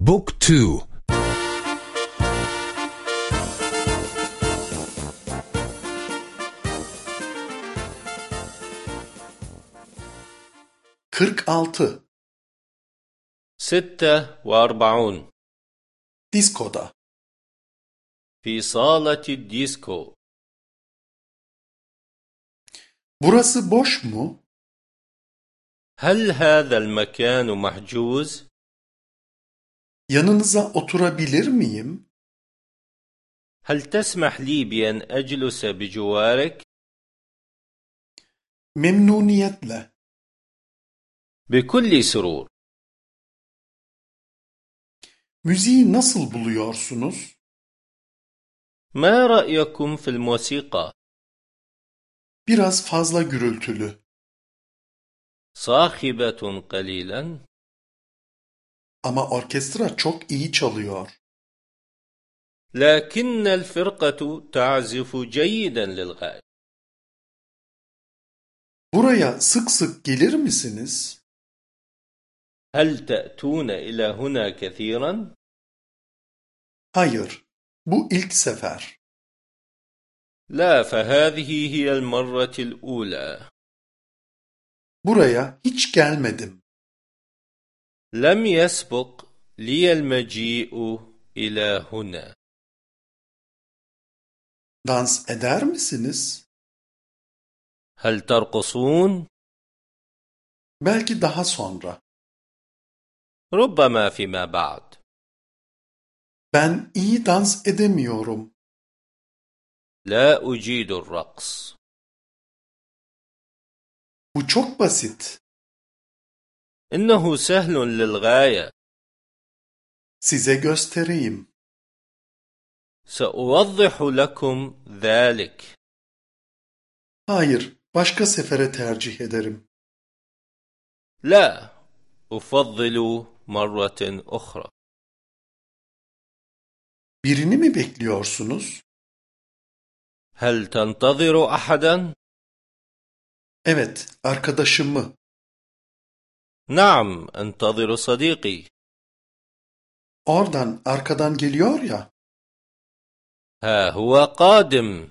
بوك تو Kırk altı. ستة وأربعون Diskoda. في صالة الديسكو Burası boş mu? هل هذا المكان محجوز؟ Yanınıza oturabilir miyim? هل تسمح لي بأن أجلس بجوارك؟ Memnuniyetle. بكل سرور Müziği nasıl buluyorsunuz? ما رأيكم في الموسيقى؟ Biraz fazla gürültülü. صاخبة قليلا Ama orkestra çok iyi çalıyor. لكن الفرقة تعزف جيدا للغاية Buraya sık sık gelir misiniz? هل تأتون إلى هنا كثيرا؟ Hayır. Bu ilk sefer. لا فهذه هي المرة الأولى Buraya hiç gelmedim. لم يسبق لي المجيء إلى هنا. دانس أدار مسنس؟ هل ترقصون؟ بلكي دها سونرا. ربما فيما بعد. بن إي دانس إدميورم. لا أجيد الرقص. Bu çok basit. إنه سهل للغاية göstereyim. سأوضح لكم ذلك Hayır, başka sefere tercih ederim. لا أفضل مرة أخرى Birini mi bekliyorsunuz? هل تنتظر أحدا؟ Evet, arkadaşımı. نعم أنتظر صديقي Oradan, arkadan geliyor ya. ها هو قادم